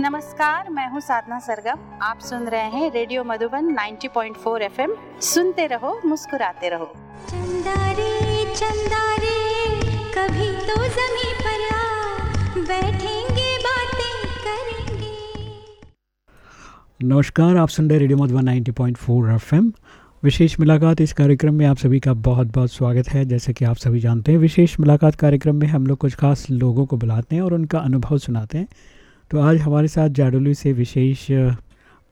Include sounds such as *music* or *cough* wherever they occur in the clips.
नमस्कार मैं हूँ साधना सरगम। आप सुन रहे हैं रेडियो मधुबन 90.4 एफएम। सुनते रहो मुस्कुराते रहो। चंदा रे चंदा रे कभी तो जमी पर आ। बैठेंगे बातें करेंगे। नमस्कार आप सुन रहे रेडियो मधुबन 90.4 एफएम। विशेष मुलाकात इस कार्यक्रम में आप सभी का बहुत बहुत स्वागत है। जैसे कि आप सभी जानते हैं विशेष मुलाकात कार्यक्रम में हम लोग कुछ खास लोगों को बुलाते हैं और उनका अनुभव सुनाते हैं। तो आज हमारे साथ जाडोली से विशेष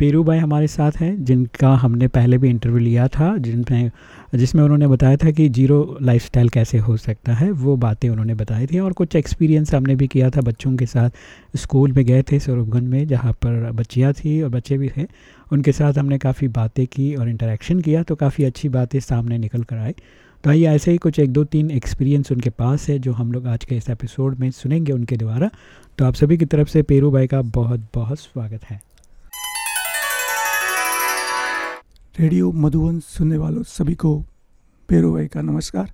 पेरू भाई हमारे साथ हैं, जिनका हमने पहले भी इंटरव्यू लिया था, जिनमें, जिसमें उन्होंने बताया था कि ज़ीरो लाइफस्टाइल कैसे हो सकता है, वो बातें उन्होंने बताई थी और कुछ एक्सपीरियंस हमने भी किया था बच्चों के साथ। स्कूल में गए थे स्वरूपगंज में, जहाँ पर बच्चियाँ थी और बच्चे भी थे। उनके साथ हमने काफ़ी बातें की और इंटरेक्शन किया तो काफ़ी अच्छी बातें सामने निकल कर आई। तो आइए ऐसे ही कुछ एक दो तीन एक्सपीरियंस उनके पास है जो हम लोग आज के इस एपिसोड में सुनेंगे उनके द्वारा। तो आप सभी की तरफ़ से पेरू भाई का बहुत बहुत स्वागत है। रेडियो मधुबन सुनने वालों सभी को पेरू भाई का नमस्कार।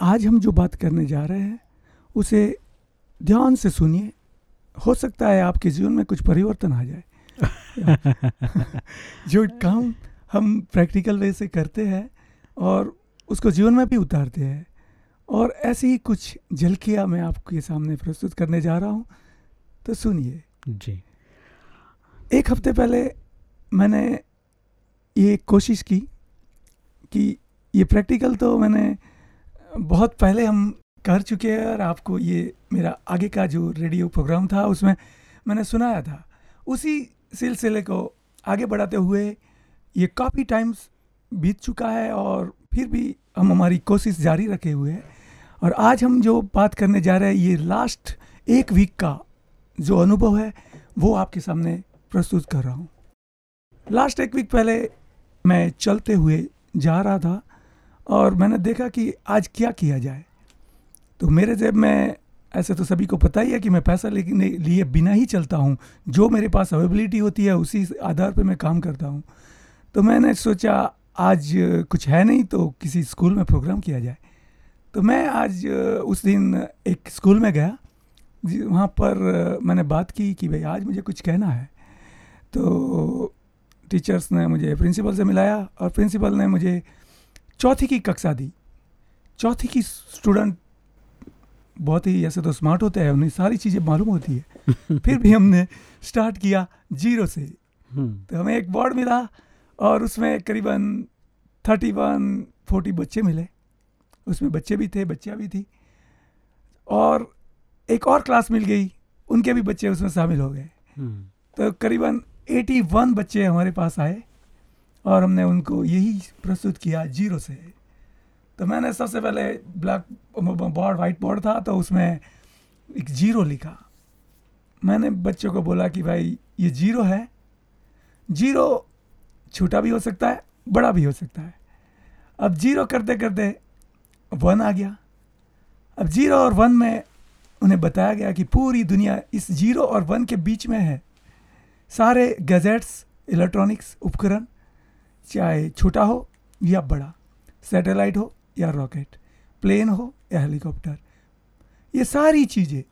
आज हम जो बात करने जा रहे हैं उसे ध्यान से सुनिए। हो सकता है आपके जीवन में कुछ परिवर्तन आ जाए। *laughs* जो काम हम प्रैक्टिकल वे से करते हैं और उसको जीवन में भी उतारते हैं। और ऐसी ही कुछ झलकियाँ मैं आपके सामने प्रस्तुत करने जा रहा हूँ। तो सुनिए। जी। एक हफ़्ते पहले मैंने ये कोशिश की कि ये प्रैक्टिकल तो मैंने बहुत पहले हम कर चुके हैं और आपको ये मेरा आगे का जो रेडियो प्रोग्राम था उसमें मैंने सुनाया था। उसी सिलसिले को आगे बढ़ाते हुए ये काफ़ी टाइम्स बीत चुका है और फिर भी हम हमारी कोशिश जारी रखे हुए हैं। और आज हम जो बात करने जा रहे हैं, ये लास्ट एक वीक का जो अनुभव है, वो आपके सामने प्रस्तुत कर रहा हूँ। लास्ट एक वीक पहले मैं चलते हुए जा रहा था और मैंने देखा कि आज क्या किया जाए। तो मेरे जेब में, ऐसे तो सभी को पता ही है कि मैं पैसा लेने लिए बिना ही चलता हूँ। जो मेरे पास अवेबिलिटी होती है, उसी आधार पर मैं काम करता हूँ। तो मैंने सोचा आज कुछ है नहीं तो किसी स्कूल में प्रोग्राम किया जाए। तो मैं आज उस दिन एक स्कूल में गया वहाँ पर मैंने बात की कि भाई आज मुझे कुछ कहना है। तो टीचर्स ने मुझे प्रिंसिपल से मिलाया और प्रिंसिपल ने मुझे चौथी की कक्षा दी। चौथी की स्टूडेंट बहुत ही ऐसे तो स्मार्ट होते हैं उन्हें सारी चीज़ें मालूम होती है। *laughs* फिर भी हमने स्टार्ट किया ज़ीरो से। हम्म, तो हमें एक बोर्ड मिला और उसमें करीबन थर्टी वन फोर्टी बच्चे मिले। उसमें बच्चे भी थे बच्चियाँ भी थी। और एक और क्लास मिल गई उनके भी बच्चे उसमें शामिल हो गए। हम्म, तो करीबन 81 बच्चे हमारे पास आए और हमने उनको यही प्रस्तुत किया ज़ीरो से। तो मैंने सबसे पहले ब्लैक बोर्ड वाइट बोर्ड था तो उसमें एक ज़ीरो लिखा। मैंने बच्चों को बोला कि भाई ये ज़ीरो है। ज़ीरो छोटा भी हो सकता है बड़ा भी हो सकता है। अब ज़ीरो करते करते वन आ गया। अब ज़ीरो और वन में उन्हें बताया गया कि पूरी दुनिया इस ज़ीरो और वन के बीच में है। सारे गैजेट्स, इलेक्ट्रॉनिक्स, उपकरण, चाहे छोटा हो या बड़ा, सैटेलाइट हो या रॉकेट, प्लेन हो या हेलीकॉप्टर, ये सारी चीज़ें,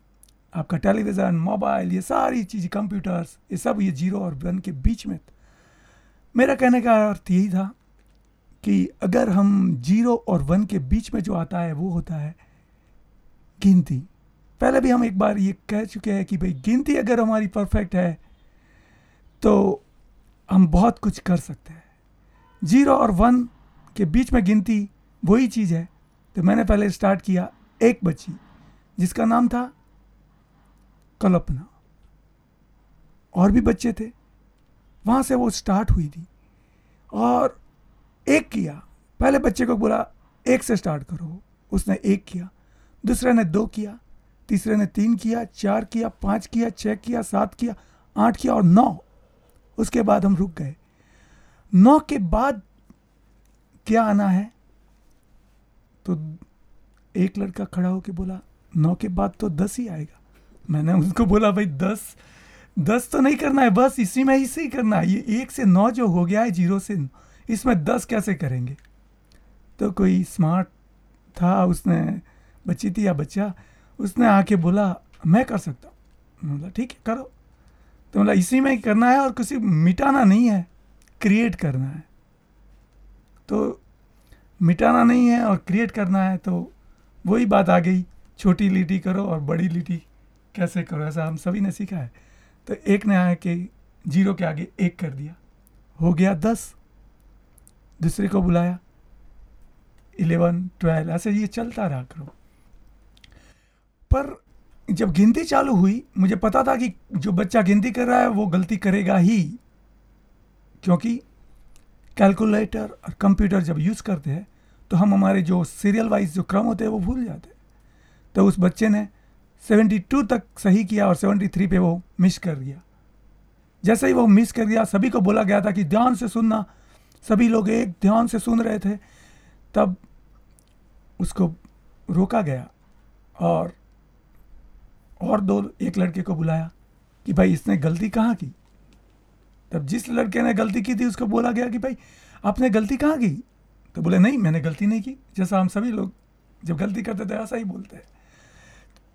आपका टेलीविज़न, मोबाइल, ये सारी चीज़ें, कंप्यूटर्स, ये सब ये ज़ीरो और वन के बीच में मेरा कहने का अर्थ यही था कि अगर हम ज़ीरो और वन के बीच में जो आता है वो होता है गिनती। पहले भी हम एक बार ये कह चुके हैं कि भाई गिनती अगर हमारी परफेक्ट है तो हम बहुत कुछ कर सकते हैं। ज़ीरो और वन के बीच में गिनती वही चीज़ है तो मैंने पहले स्टार्ट किया, एक बच्ची जिसका नाम था कल्पना। और भी बच्चे थे। वहाँ से वो स्टार्ट हुई थी। और एक किया। पहले बच्चे को बोला, एक से स्टार्ट करो। उसने एक किया। दूसरे ने दो किया। तीसरे ने तीन किया, चार किया, पाँच किया छः किया, सात किया, आठ किया और नौ। उसके बाद हम रुक गए। नौ के बाद क्या आना है? तो एक लड़का खड़ा होके बोला, नौ के बाद तो दस ही आएगा। मैंने उसको बोला, भाई, दस दस तो नहीं करना है, बस इसी में ही करना है। ये एक से नौ जो हो गया है, ज़ीरो से इसमें दस कैसे करेंगे? तो कोई स्मार्ट था, उसने बच्ची थी या बच्चा, उसने आके बोला, मैं कर सकता हूँ। बोला, ठीक है, करो। तो बोला, इसी में ही करना है और किसी, मिटाना नहीं है क्रिएट करना है। तो मिटाना नहीं है और क्रिएट करना है तो वही बात आ गई, छोटी लीटी करो और बड़ी लीटी कैसे करो, ऐसा हम सभी ने सीखा है। तो एक ने आया कि ज़ीरो के आगे एक कर दिया। हो गया दस। दूसरे को बुलाया। इलेवन, ट्वेल्व, ऐसे ये चलता रहा करो। पर जब गिनती चालू हुई, मुझे पता था कि जो बच्चा गिनती कर रहा है, वो गलती करेगा ही। क्योंकि कैलकुलेटर और कंप्यूटर जब यूज़ करते हैं तो हम हमारे जो सीरियल वाइज जो क्रम होते हैं, वो भूल जाते हैं। तो उस बच्चे ने 72 तक सही किया और 73 पे वो मिस कर दिया। जैसे ही वो मिस कर दिया, सभी को बोला गया था कि ध्यान से सुनना। सभी लोग एक ध्यान से सुन रहे थे। तब उसको रोका गया और और दो, एक लड़के को बुलाया कि भाई इसने गलती कहाँ की? तब जिस लड़के ने गलती की थी, उसको बोला गया कि भाई, आपने गलती कहाँ की? तो बोले, नहीं, मैंने गलती नहीं की। जैसा हम सभी लोग जब गलती करते थे, ऐसा ही बोलते हैं।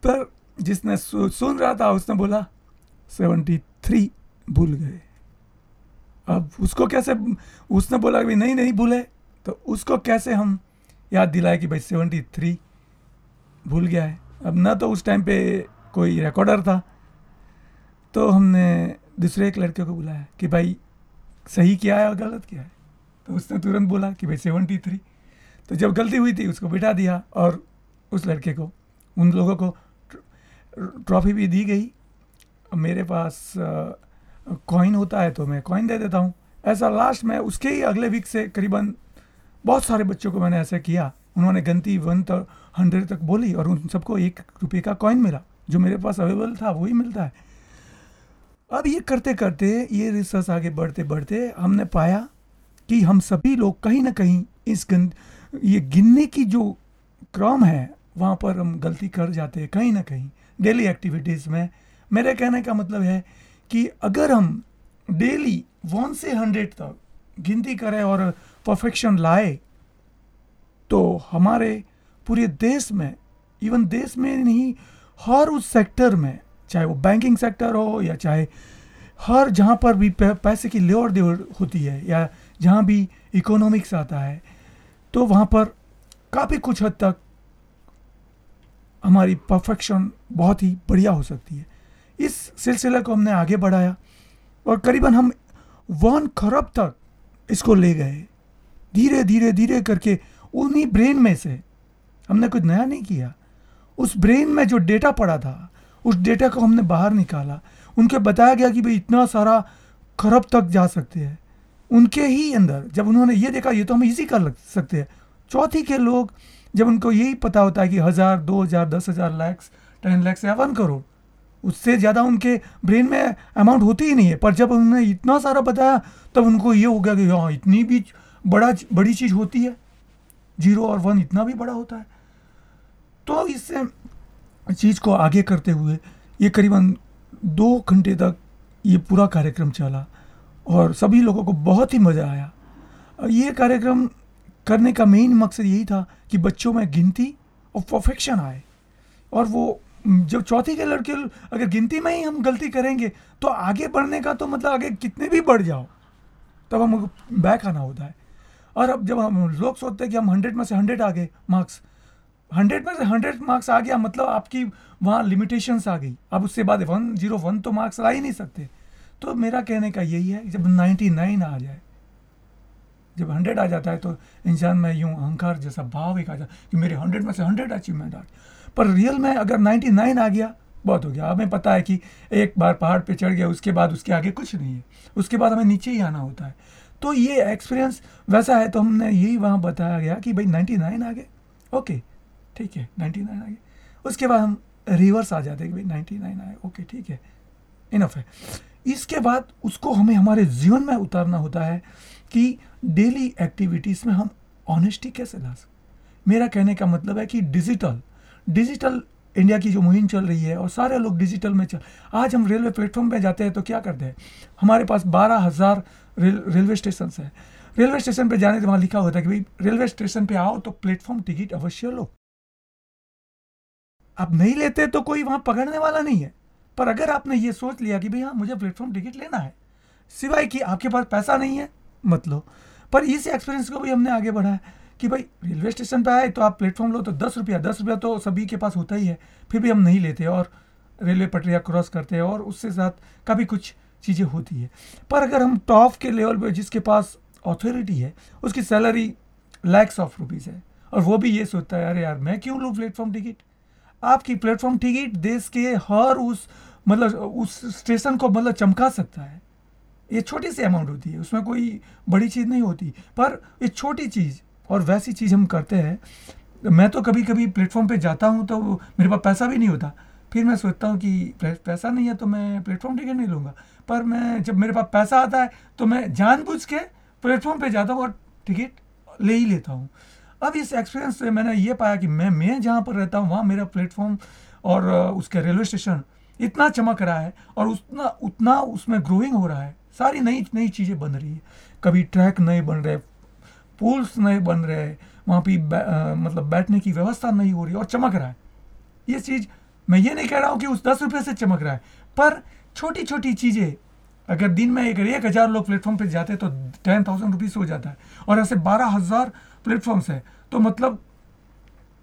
पर जिसने सुन रहा था, उसने बोला, सेवेंटी थ्री भूल गए। अब उसको कैसे, उसने बोला कि नहीं नहीं भूले तो उसको कैसे हम याद दिलाए कि भाई सेवेंटी थ्री भूल गया है? अब ना तो उस टाइम पे कोई रिकॉर्डर था तो हमने दूसरे एक लड़के को बुलाया कि भाई, सही किया है और गलत किया है? तो उसने तुरंत बोला कि भाई सेवेंटी थ्री। तो जब गलती हुई थी, उसको बिठा दिया और उस लड़के को, उन लोगों को ट्रॉफी भी दी गई। मेरे पास कॉइन होता है तो मैं कॉइन दे देता हूँ। ऐसा लास्ट में उसके ही अगले वीक से करीबन बहुत सारे बच्चों को मैंने ऐसा किया। उन्होंने गनती वन तक हंड्रेड तक बोली और उन सबको एक रुपये का कॉइन मिला, जो मेरे पास अवेलेबल था वही मिलता है। अब ये करते करते, ये रिसर्च आगे बढ़ते बढ़ते हमने पाया कि हम सभी लोग कहीं ना कहीं इस गन ये गिनने की जो क्रम है, वहाँ पर हम गलती कर जाते हैं कहीं ना कहीं। डेली एक्टिविटीज़ में, मेरे कहने का मतलब है कि अगर हम डेली वन से हंड्रेड तक गिनती करें और परफेक्शन लाए तो हमारे पूरे देश में, इवन देश में नहीं, हर उस सेक्टर में, चाहे वो बैंकिंग सेक्टर हो या चाहे हर जहाँ पर भी पैसे की लेवर देवर होती है या जहाँ भी इकोनॉमिक्स आता है तो वहाँ पर काफ़ी कुछ हद तक हमारी परफेक्शन बहुत ही बढ़िया हो सकती है। इस सिलसिले को हमने आगे बढ़ाया और करीबन हम वन खरब तक इसको ले गए। धीरे धीरे धीरे करके उन्हीं ब्रेन में से हमने कुछ नया नहीं किया। उस ब्रेन में जो डेटा पड़ा था, उस डेटा को हमने बाहर निकाला। उनके बताया गया कि भाई इतना सारा खरब तक जा सकते हैं। उनके ही अंदर जब उन्होंने ये देखा, ये तो हम इजी कर सकते हैं। चौथी के लोग जब उनको यही पता होता है कि हज़ार, दो हज़ार, दस हज़ार लैक्स टेन लैक्स या वन करोड़ उससे ज़्यादा उनके ब्रेन में अमाउंट होती ही नहीं है। पर जब उन्होंने इतना सारा बताया, तब उनको ये हो गया कि हाँ इतनी भी बड़ा, बड़ी चीज़ होती है। ज़ीरो और वन इतना भी बड़ा होता है। तो इससे चीज़ को आगे करते हुए ये करीबन दो घंटे तक ये पूरा कार्यक्रम चला और सभी लोगों को बहुत ही मज़ा आया। ये कार्यक्रम करने का मेन मकसद यही था कि बच्चों में गिनती और परफेक्शन आए। और वो, जब चौथी के लड़के अगर गिनती में ही हम गलती करेंगे तो आगे बढ़ने का तो मतलब आगे कितने भी बढ़ जाओ, तब हमको बैक आना होता है। और अब जब हम लोग सोचते हैं कि हम हंड्रेड में से हंड्रेड आ गए मार्क्स हंड्रेड में से हंड्रेड मार्क्स आ गया मतलब आपकी वहाँ लिमिटेशंस आ गई। अब उससे बाद वन ज़ीरो वन तो मार्क्स ला ही नहीं सकते। तो मेरा कहने का यही है जब नाइन्टी नाइन आ जाए जब हंड्रेड आ जाता है तो इंसान में यूँ अहंकार जैसा भाव एक आ जाता कि मेरे हंड्रेड में से हंड्रेड अचीवमेंट आ पर रियल में अगर नाइन्टी नाइन आ गया, बहुत हो गया। हमें पता है कि एक बार पहाड़ पे चढ़ गया, उसके बाद उसके आगे कुछ नहीं है। उसके बाद हमें नीचे ही आना होता है। तो ये एक्सपीरियंस वैसा है तो हमने यही वहाँ बताया गया कि भाई नाइन्टी नाइन आ गए। ओके ठीक है नाइन्टी नाइन आ गए। उसके बाद हम रिवर्स आ जाते हैं कि भाई नाइन्टी नाइन आए। ओके ठीक है। इनफ है। इसके बाद उसको हमें हमारे जीवन में उतारना होता है कि डेली एक्टिविटीज़ में हम ऑनेस्टी कैसे ला सकते मेरा कहने का मतलब है कि डिजिटल डिजिटल इंडिया की जो मुहिम चल रही है और सारे लोग डिजिटल में चल आज हम रेलवे प्लेटफॉर्म पे जाते हैं तो क्या करते हैं? हमारे पास बारह हज़ार रेल, रेलवे स्टेशन है। रेलवे स्टेशन पे जाने के वहाँ लिखा होता है कि भाई रेलवे स्टेशन पे आओ तो प्लेटफॉर्म टिकट अवश्य लो। आप नहीं लेते तो कोई वहाँ पकड़ने वाला नहीं है। पर अगर आपने ये सोच लिया कि भाई हाँ मुझे प्लेटफॉर्म टिकट लेना है, सिवाय कि आपके पास पैसा नहीं है, मत लो। पर इस एक्सपीरियंस को भी हमने आगे बढ़ाया कि भाई रेलवे स्टेशन पर आए तो आप प्लेटफॉर्म लो तो दस रुपया दस रुपया तो सभी के पास होता ही है, फिर भी हम नहीं लेते और रेलवे पटरियाँ क्रॉस करते हैं और उसके साथ काफ़ी कुछ चीज़ें होती है। पर अगर हम टॉप के लेवल पर जिसके पास अथॉरिटी है, उसकी सैलरी लैक्स ऑफ़ रुपीज़ है, और वो भी ये सोचता है, अरे यार, मैं क्यों लूँ प्लेटफॉर्म टिकट आपकी प्लेटफॉर्म टिकट देश के हर उस मतलब उस स्टेशन को मतलब चमका सकता है। ये छोटी सी अमाउंट होती है, उसमें कोई बड़ी चीज़ नहीं होती। पर ये छोटी चीज़ और वैसी चीज़ हम करते हैं। मैं तो कभी कभी प्लेटफॉर्म पे जाता हूँ तो मेरे पास पैसा भी नहीं होता। फिर मैं सोचता हूँ कि पैसा नहीं है तो मैं प्लेटफॉर्म टिकट नहीं लूँगा। पर मैं, जब मेरे पास पैसा आता है तो मैं जानबूझ के प्लेटफॉर्म पे जाता हूँ और टिकट ले ही लेता हूँ। अब इस एक्सपीरियंस से मैंने ये पाया कि मैं मैं जहाँ पर रहता हूँ, वहाँ मेरा प्लेटफॉर्म और उसके रेलवे स्टेशन इतना चमक रहा है और उतना उतना उसमें ग्रोइंग हो रहा है। सारी नई नई चीज़ें बन रही है। कभी ट्रैक नए बन रहे पुल्स नए बन रहे, वहाँ पे मतलब बैठने की व्यवस्था नहीं हो रही और चमक रहा है। ये चीज़ मैं ये नहीं कह रहा हूँ कि उस दस रुपये से चमक रहा है, पर छोटी छोटी चीज़ें अगर दिन में अगर एक हज़ार लोग प्लेटफॉर्म पे जाते तो टेन थाउज़ेंड रुपीज़ हो जाता है। और ऐसे बारह हज़ार प्लेटफॉर्म्स है तो मतलब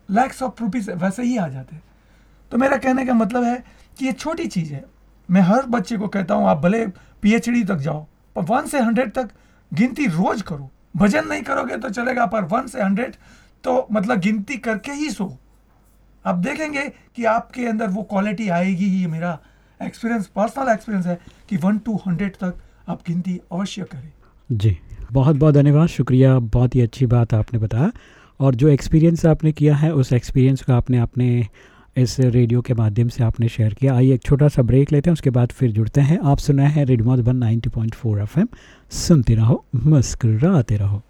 लैक्स ऑफ़ रुपीज़ वैसे ही आ जाते हैं। तो मेरा कहने का मतलब है कि ये छोटी चीज़ है। मैं हर बच्चे को कहता हूँ, आप भले पीएचडी तक जाओ, पर वन से हंड्रेड तक गिनती रोज करो। भजन नहीं करोगे तो चलेगा, पर वन से हंड्रेड तो मतलब गिनती करके ही सो। आप देखेंगे कि आपके अंदर वो क्वालिटी आएगी ही मेरा। एक्सपीरियंस पर्सनल एक्सपीरियंस है कि वन टू हंड्रेड तक आप गिनती अवश्य करें। जी, बहुत बहुत धन्यवाद, शुक्रिया, बहुत ही अच्छी बात आपने बताया। और जो एक्सपीरियंस आपने किया है, उस एक्सपीरियंस को आपने अपने इस रेडियो के माध्यम से आपने शेयर किया। आइए एक छोटा सा ब्रेक लेते हैं, उसके बाद फिर जुड़ते हैं। आप सुना है radio Madhuban ninety point four F सुनते रहो, मुस्कुराते रहो।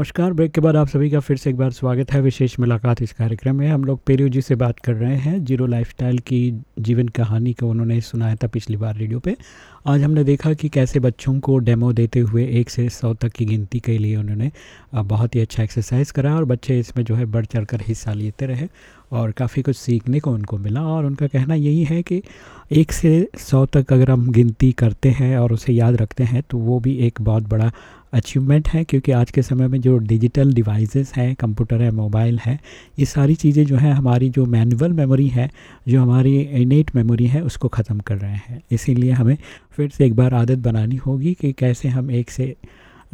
नमस्कार। ब्रेक के बाद आप सभी का फिर से एक बार स्वागत है। विशेष मुलाकात इस कार्यक्रम में। हम लोग पेरू जी से बात कर रहे हैं। ज़ीरो लाइफस्टाइल की जीवन कहानी को उन्होंने सुनाया था पिछली बार रेडियो पे। आज हमने देखा कि कैसे बच्चों को डेमो देते हुए एक से सौ तक की गिनती के लिए उन्होंने बहुत ही अच्छा एक्सरसाइज करा और बच्चे इसमें जो है बढ़ चढ़ कर हिस्सा लेते रहे और काफ़ी कुछ सीखने को उनको मिला। और उनका कहना यही है कि एक से सौ तक अगर हम गिनती करते हैं और उसे याद रखते हैं तो वो भी एक बहुत बड़ा अचीवमेंट है, क्योंकि आज के समय में जो डिजिटल डिवाइसेस हैं कंप्यूटर है मोबाइल है, ये सारी चीज़ें जो है, हमारी जो मैनुअल मेमोरी है, जो हमारी इनेट मेमोरी है, उसको ख़त्म कर रहे हैं। इसीलिए हमें फिर से एक बार आदत बनानी होगी कि कैसे हम एक से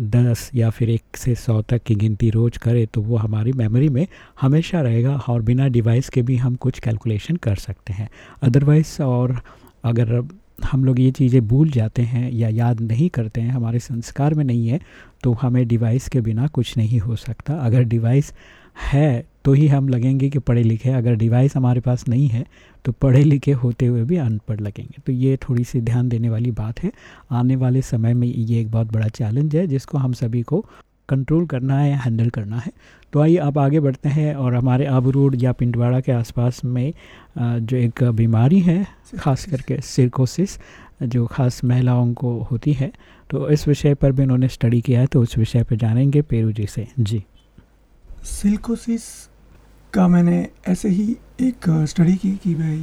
दस या फिर एक से सौ तक की गिनती रोज़ करें तो वो हमारी मेमोरी में हमेशा रहेगा और बिना डिवाइस के भी हम कुछ कैलकुलेशन कर सकते हैं। अदरवाइज़ और अगर हम लोग ये चीज़ें भूल जाते हैं या याद नहीं करते हैं, हमारे संस्कार में नहीं है तो हमें डिवाइस के बिना कुछ नहीं हो सकता। अगर डिवाइस है तो ही हम लगेंगे कि पढ़े लिखे अगर डिवाइस हमारे पास नहीं है तो पढ़े लिखे होते हुए भी अनपढ़ लगेंगे। तो ये थोड़ी सी ध्यान देने वाली बात है। आने वाले समय में ये एक बहुत बड़ा चैलेंज है, जिसको हम सभी को कंट्रोल करना है हैंडल करना है। तो आइए आप आगे बढ़ते हैं और हमारे आबू रोड या पिंडवाड़ा के आसपास में जो एक बीमारी है ख़ास करके सिरकोसिस जो ख़ास महिलाओं को होती है तो इस विषय पर भी उन्होंने स्टडी किया है तो उस विषय पर जानेंगे पेरू जी से। जी। सिल्कोसिस का मैंने ऐसे ही एक स्टडी की कि भाई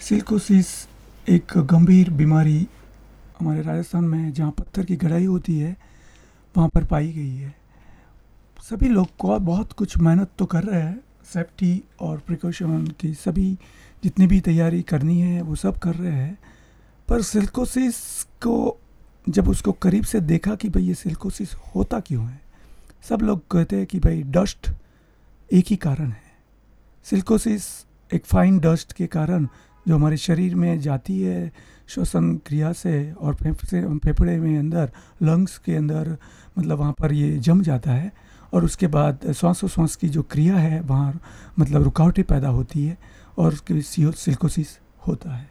सिल्कोसिस एक गंभीर बीमारी हमारे राजस्थान में जहाँ पत्थर की गढ़ाई होती है वहाँ पर पाई गई है। सभी लोग को बहुत कुछ मेहनत तो कर रहे हैं। सेफ्टी और प्रिकॉशन की सभी जितनी भी तैयारी करनी है, वो सब कर रहे हैं। पर सिल्कोसिस को, जब उसको करीब से देखा कि भाई ये सिल्कोसिस होता क्यों है, सब लोग कहते हैं कि भाई डस्ट एक ही कारण है। सिल्कोसिस एक फाइन डस्ट के कारण जो हमारे शरीर में जाती है श्वसन क्रिया से और फेफड़े फेफड़े में अंदर लंग्स के अंदर मतलब वहाँ पर ये जम जाता है और उसके बाद श्वास श्वासोश्वास की जो क्रिया है, वहाँ मतलब रुकावटें पैदा होती है और उसके सियो- सिल्कोसिस होता है।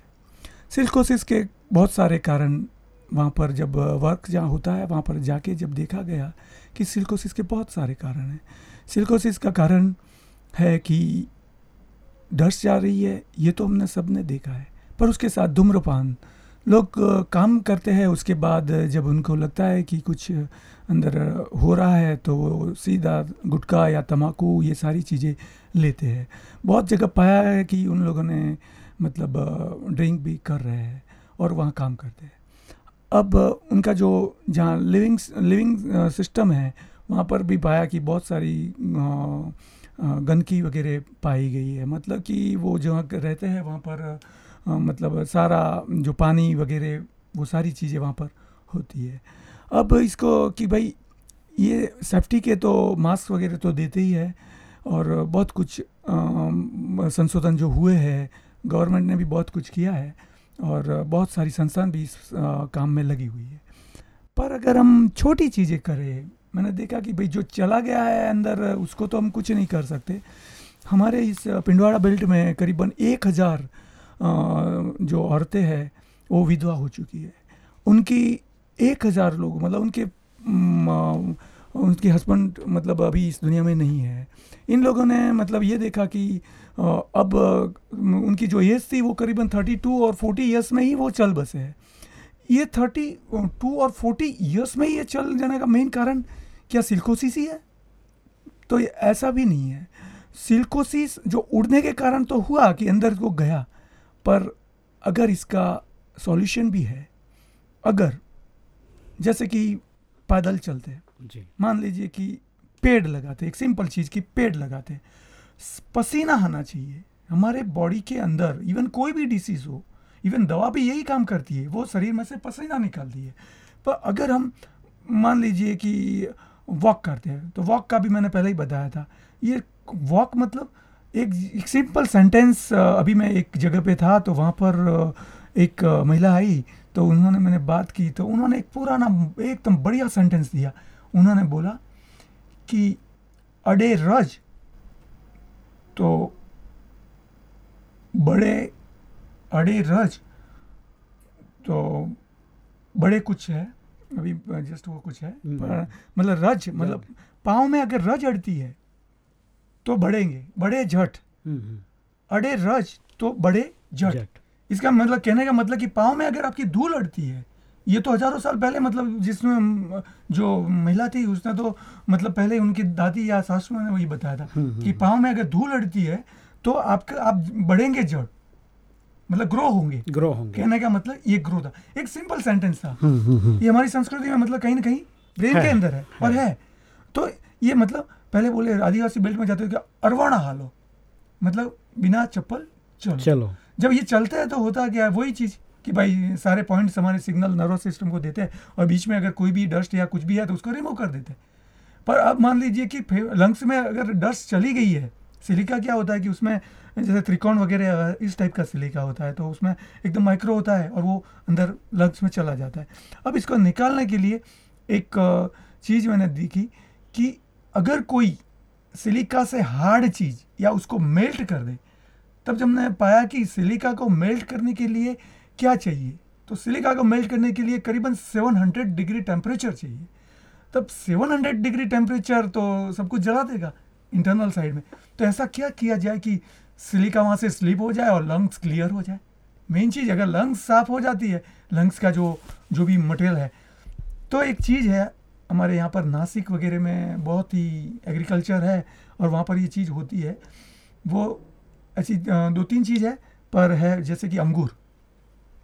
सिल्कोसिस के बहुत सारे कारण वहाँ पर जब वर्क जहाँ होता है, वहाँ पर जाके जब देखा गया कि सिल्कोसिस के बहुत सारे कारण हैं। सिल्कोसिस का कारण है कि डस्ट जा रही है, ये तो हमने सबने देखा है। पर उसके साथ धूम्रपान। लोग काम करते हैं, उसके बाद जब उनको लगता है कि कुछ अंदर हो रहा है तो वो सीधा गुटखा या तम्बाकू ये सारी चीज़ें लेते हैं। बहुत जगह पाया है कि उन लोगों ने मतलब ड्रिंक भी कर रहे हैं और वहाँ काम करते हैं। अब उनका जो जहाँ लिविंग लिविंग सिस्टम है, वहाँ पर भी पाया कि बहुत सारी गंदगी वगैरह पाई गई है। मतलब कि वो जहाँ रहते हैं, वहाँ पर मतलब सारा जो पानी वगैरह, वो सारी चीज़ें वहाँ पर होती है। अब इसको कि भाई, ये सेफ्टी के तो मास्क वगैरह तो देते ही है और बहुत कुछ संशोधन जो हुए हैं, गवर्नमेंट ने भी बहुत कुछ किया है और बहुत सारी संस्थान भी इस काम में लगी हुई है। पर अगर हम छोटी चीज़ें करें, मैंने देखा कि भाई जो चला गया है अंदर, उसको तो हम कुछ नहीं कर सकते। हमारे इस पिंडवाड़ा बेल्ट में करीबन एक हज़ार जो औरतें हैं, वो विधवा हो चुकी है। उनकी एक हज़ार लोग मतलब उनके उनके हस्बैंड मतलब अभी इस दुनिया में नहीं है। इन लोगों ने मतलब ये देखा कि अब उनकी जो एज थी वो करीबन थर्टी टू और फोर्टी ईयर्स में ही वो चल बसे है। ये थर्टी टू और फोर्टी ईयर्स में ही ये चल जाने का मेन कारण क्या सिल्कोसिस ही है? तो ऐसा भी नहीं है। सिल्कोसिस जो उड़ने के कारण तो हुआ कि अंदर को गया पर अगर इसका सॉल्यूशन भी है अगर जैसे कि पैदल चलते जी। मान लीजिए कि पेड़ लगाते एक सिंपल चीज़ की पेड़ लगाते पसीना आना चाहिए। हमारे बॉडी के अंदर इवन कोई भी डिसीज़ हो इवन दवा भी यही काम करती है वो शरीर में से पसीना निकालती है। पर अगर हम मान लीजिए कि वॉक करते हैं तो वॉक का भी मैंने पहले ही बताया था। ये वॉक मतलब एक, एक सिंपल सेंटेंस अभी मैं एक जगह पे था तो वहाँ पर एक महिला आई तो उन्होंने मैंने बात की तो उन्होंने एक पूरा ना एकदम बढ़िया सेंटेंस दिया। उन्होंने बोला कि अडे रज। तो बड़े अड़े रज। तो बड़े कुछ है अभी जस्ट वो कुछ है हम्म। मतलब रज। मतलब पाँव में अगर रज अड़ती है तो बढ़ेंगे बड़े झट। हम्म, अड़े रज तो बड़े झट। इसका मतलब कहने का मतलब कि पाँव में अगर आपकी धूल अड़ती है ये तो हज़ारों साल पहले मतलब जिसमें जो महिला थी उसने तो मतलब पहले उनकी दादी या सासू ने वही बताया था हम्म, कि पाँव में अगर धूल अड़ती है तो आपका आप बढ़ेंगे जड़ मतलब ग्रो होंगे। ग्रो होंगे। कहने का मतलब ये ग्रो था। एक सिंपल सेंटेंस था। हम्म, हम्म, हम्म, ये हमारी संस्कृति में मतलब कहीं ना कहीं ब्रेन के अंदर है और है। है। तो ये मतलब पहले बोले आदिवासी बेल्ट में जाते हो क्या? अरवाना हालो। मतलब बिना चप्पल चलो। चलो। जब ये चलते हैं तो होता क्या है वही चीज़ कि भाई सारे पॉइंट्स हमारे सिग्नल नर्वस सिस्टम को देते हैं और बीच में अगर कोई भी डस्ट या कुछ भी है तो उसको रिमूव कर देते हैं। पर अब मान लीजिए कि लंग्स में अगर डस्ट चली गई है सिलिका क्या होता है कि उसमें जैसे त्रिकोण वगैरह इस टाइप का सिलिका होता है तो उसमें एकदम माइक्रो होता है और वो अंदर लंग्स में चला जाता है। अब इसको निकालने के लिए एक चीज़ मैंने देखी कि अगर कोई सिलिका से हार्ड चीज़ या उसको मेल्ट कर दे, तब जब हमने पाया कि सिलिका को मेल्ट करने के लिए क्या चाहिए तो सिलिका को मेल्ट करने के लिए करीबन 700 डिग्री टेम्परेचर चाहिए। तब 700 डिग्री टेम्परेचर तो सब कुछ जला देगा इंटरनल साइड में। तो ऐसा क्या किया जाए कि सिलिका वहाँ से स्लिप हो जाए और लंग्स क्लियर हो जाए? मेन चीज़, अगर लंग्स साफ़ हो जाती है, लंग्स का जो जो भी मटेरियल है तो एक चीज़ है हमारे यहाँ पर नासिक वगैरह में बहुत ही एग्रीकल्चर है और वहाँ पर ये चीज़ होती है। वो ऐसी दो तीन चीज़ है पर है जैसे कि अंगूर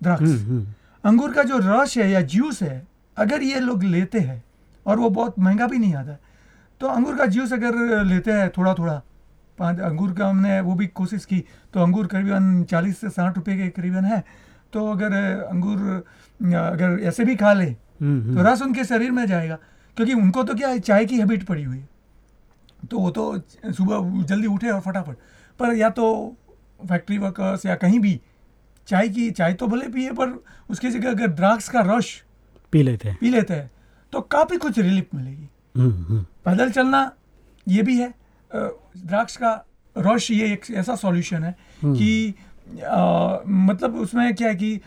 द्राक्ष। हम्म, हम्म, अंगूर का जो रस है या जूस है अगर ये लोग लेते हैं और वो बहुत महँगा भी नहीं आता तो अंगूर का जूस अगर लेते हैं थोड़ा थोड़ा पाँच अंगूर का हमने वो भी कोशिश की तो अंगूर करीबन चालीस से साठ रुपए के करीबन है तो अगर अंगूर अगर ऐसे भी खा ले हम्म, तो रस उनके शरीर में जाएगा। क्योंकि उनको तो क्या है चाय की हैबिट पड़ी हुई है। तो वो तो सुबह जल्दी उठे और फटाफट। पर या तो फैक्ट्री वर्कर्स या कहीं भी चाय की चाय तो भले पिए पर उसकी जगह अगर द्राक्ष का रस पी लेते हैं। पी लेते हैं तो काफ़ी कुछ रिलीफ मिलेगी। हम्म, हम्म, पैदल चलना ये भी है। द्राक्ष का रस ये एक ऐसा सॉल्यूशन है कि अ, मतलब उसमें क्या है कि अ,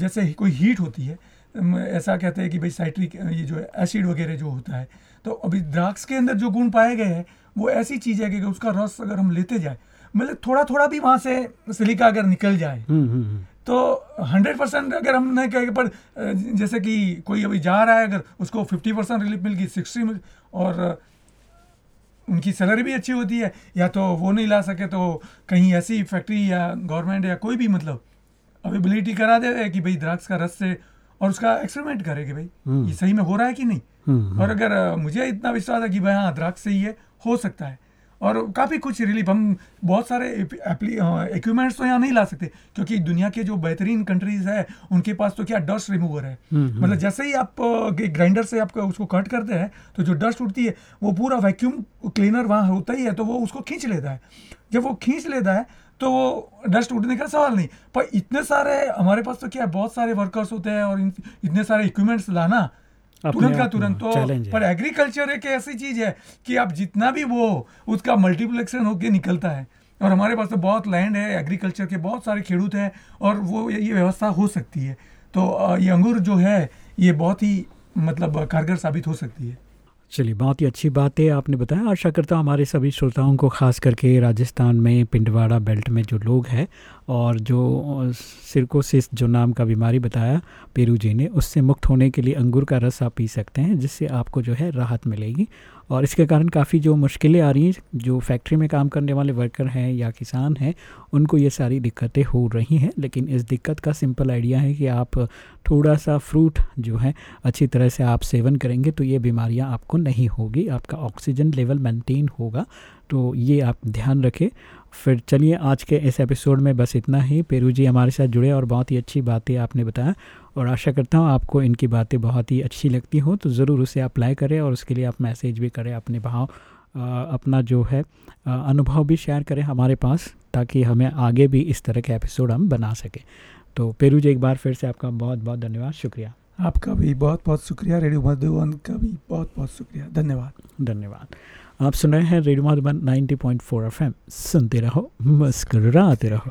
जैसे कोई हीट होती है ऐसा कहते हैं कि भाई साइट्रिक ये जो है एसिड वगैरह जो होता है तो अभी द्राक्ष के अंदर जो गुण पाए गए हैं वो ऐसी चीज़ है कि उसका रस अगर हम लेते जाए मतलब थोड़ा थोड़ा भी वहाँ से सिलिका अगर निकल जाए हम्म, हम्म, हम्म, तो हंड्रेड परसेंट अगर हम नहीं कहेंगे पर जैसे कि कोई अभी जा रहा है अगर उसको फिफ्टी परसेंट रिलीफ मिल गई सिक्सटी मिल और उनकी सैलरी भी अच्छी होती है या तो वो नहीं ला सके तो कहीं ऐसी फैक्ट्री या गवर्नमेंट या कोई भी मतलब अवेबिलिटी करा दे कि भाई द्राक्ष का रस से और उसका एक्सपेरिमेंट करे कि भाई हम्म। ये सही में हो रहा है कि नहीं? हम्म, और अगर मुझे इतना विश्वास है कि भाई हाँ द्राक्ष से ये हो सकता है। और काफ़ी कुछ रिलीफ हम बहुत सारे इक्विपमेंट्स तो यहाँ नहीं ला सकते क्योंकि दुनिया के जो बेहतरीन कंट्रीज़ है उनके पास तो क्या डस्ट रिमूवर है? हम्म, हम्म। मतलब जैसे ही आप ग्राइंडर से आप उसको कट करते हैं तो जो डस्ट उठती है वो पूरा वैक्यूम क्लीनर वहाँ होता ही है तो वो उसको खींच लेता है। जब वो खींच लेता है तो वो डस्ट उठने का सवाल नहीं। पर इतने सारे हमारे पास तो क्या है बहुत सारे वर्कर्स होते हैं और इतने सारे इक्विपमेंट्स लाना तुरंत का तुरंत तो पर एग्रीकल्चर एक ऐसी चीज़ है कि आप जितना भी वो उसका मल्टीप्लेक्शन होके निकलता है। और हमारे पास तो बहुत लैंड है एग्रीकल्चर के बहुत सारे खेडूत हैं और वो ये ये व्यवस्था हो सकती है। तो ये अंगूर जो है ये बहुत ही मतलब कारगर साबित हो सकती है। चलिए, बहुत ही अच्छी बात है आपने बताया आशा करता हूँ हमारे सभी श्रोताओं को, खास करके राजस्थान में, पिंडवाड़ा, बेल्ट में जो लोग हैं और जो सिरकोसिस, जो नाम का बीमारी बताया पेरू जी ने, उससे मुक्त होने के लिए अंगूर का रस आप पी सकते हैं, जिससे आपको जो है राहत मिलेगी। और इसके कारण काफ़ी जो मुश्किलें आ रही हैं, जो फैक्ट्री में काम करने वाले वर्कर हैं या किसान हैं, उनको ये सारी दिक्कतें हो रही हैं। लेकिन इस दिक्कत का सिंपल आइडिया है कि आप थोड़ा सा फ्रूट जो है, अच्छी तरह से आप सेवन करेंगे तो ये बीमारियाँ आपको नहीं होगी। आपका ऑक्सीजन लेवल मेंटेन होगा तो ये आप ध्यान रखें। फिर चलिए आज के इस एपिसोड में बस इतना ही। पेरू जी हमारे साथ जुड़े और बहुत ही अच्छी बातें आपने बताया और आशा करता हूँ आपको इनकी बातें बहुत ही अच्छी लगती हो तो ज़रूर उसे अप्लाई करें और उसके लिए आप मैसेज भी करें अपने भाव अपना जो है अनुभव भी शेयर करें हमारे पास ताकि हमें आगे भी इस तरह के एपिसोड हम बना सकें। तो पेरू जी एक बार फिर से आपका बहुत बहुत धन्यवाद शुक्रिया। आपका भी बहुत बहुत शुक्रिया रेडियो मधुबन का भी बहुत बहुत शुक्रिया धन्यवाद। धन्यवाद। आप सुन रहे हैं रेडियो मधुबन 90.4 एफएम। सुनते रहो मुस्कराते रहो।